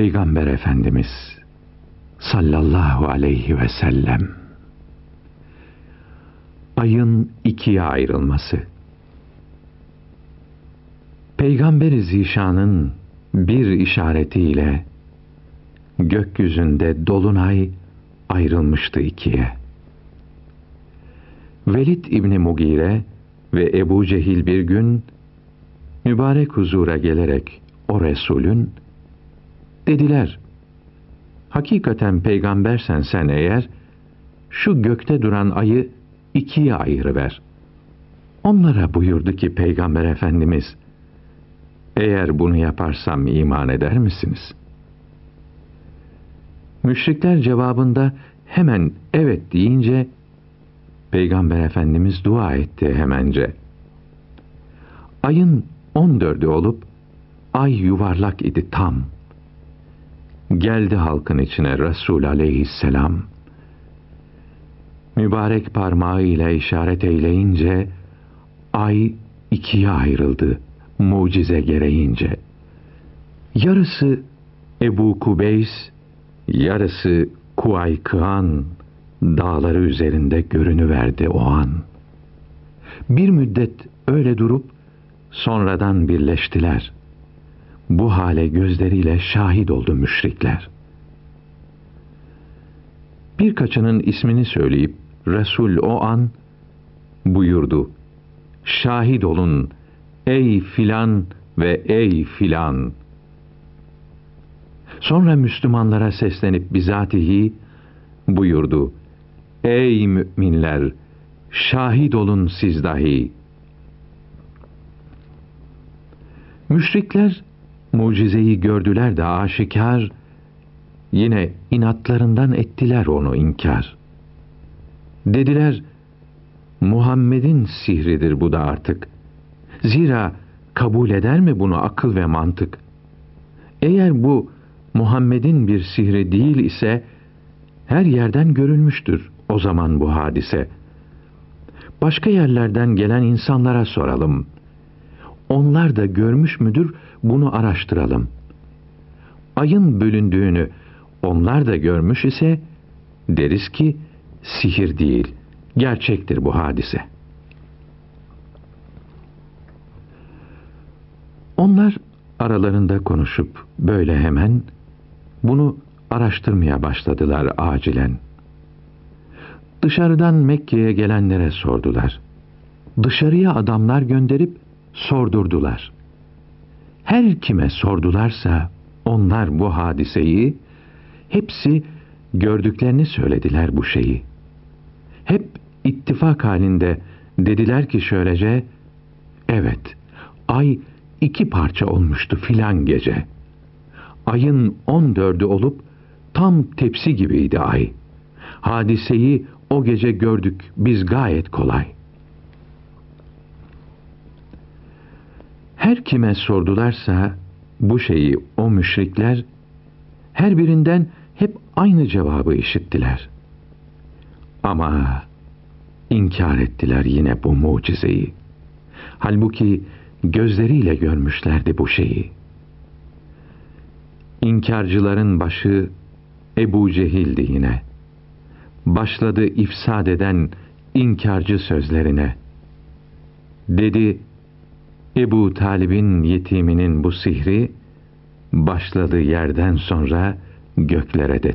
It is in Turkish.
Peygamber Efendimiz sallallahu aleyhi ve sellem ayın ikiye ayrılması Peygamber-i Zişan'ın bir işaretiyle gökyüzünde dolunay ayrılmıştı ikiye. Velid İbni Mugire ve Ebu Cehil bir gün mübarek huzura gelerek o Resulün dediler, hakikaten peygambersen sen eğer, şu gökte duran ayı ikiye ayırıver. Onlara buyurdu ki Peygamber Efendimiz, eğer bunu yaparsam iman eder misiniz? Müşrikler cevabında hemen evet deyince, Peygamber Efendimiz dua etti hemence. Ayın on dördü olup, ay yuvarlak idi tam. Geldi halkın içine Resul aleyhisselam. Mübarek parmağıyla işaret eyleyince, ay ikiye ayrıldı mucize gereğince. Yarısı Ebu Kubeys, yarısı Kuay Kıan dağları üzerinde görünüverdi o an. Bir müddet öyle durup sonradan birleştiler. Bu hale gözleriyle şahit oldu müşrikler. Birkaçının ismini söyleyip Resul o an buyurdu. Şahit olun ey filan ve ey filan. Sonra Müslümanlara seslenip bizatihi buyurdu. Ey müminler! Şahit olun siz dahi. Müşrikler mucizeyi gördüler de aşikar, yine inatlarından ettiler onu inkar. Dediler, Muhammed'in sihridir bu da artık. Zira kabul eder mi bunu akıl ve mantık? Eğer bu Muhammed'in bir sihri değil ise, her yerden görülmüştür o zaman bu hadise. Başka yerlerden gelen insanlara soralım. Onlar da görmüş müdür bunu araştıralım. Ayın bölündüğünü onlar da görmüş ise deriz ki sihir değil, gerçektir bu hadise. Onlar aralarında konuşup böyle hemen bunu araştırmaya başladılar acilen. Dışarıdan Mekke'ye gelenlere sordular. Dışarıya adamlar gönderip sordurdular. Her kime sordularsa onlar bu hadiseyi, hepsi gördüklerini söylediler bu şeyi. Hep ittifak halinde dediler ki şöylece, evet, ay iki parça olmuştu filan gece. Ayın on dördü olup tam tepsi gibiydi ay. Hadiseyi o gece gördük biz gayet kolay. Her kime sordularsa bu şeyi o müşrikler her birinden hep aynı cevabı işittiler. Ama inkar ettiler yine bu mucizeyi. Halbuki gözleriyle görmüşlerdi bu şeyi. İnkarcıların başı Ebu Cehil'di yine. Başladı ifsad eden inkarcı sözlerine. Dedi, Ebu Talib'in yetiminin bu sihri, başladı yerden sonra göklere de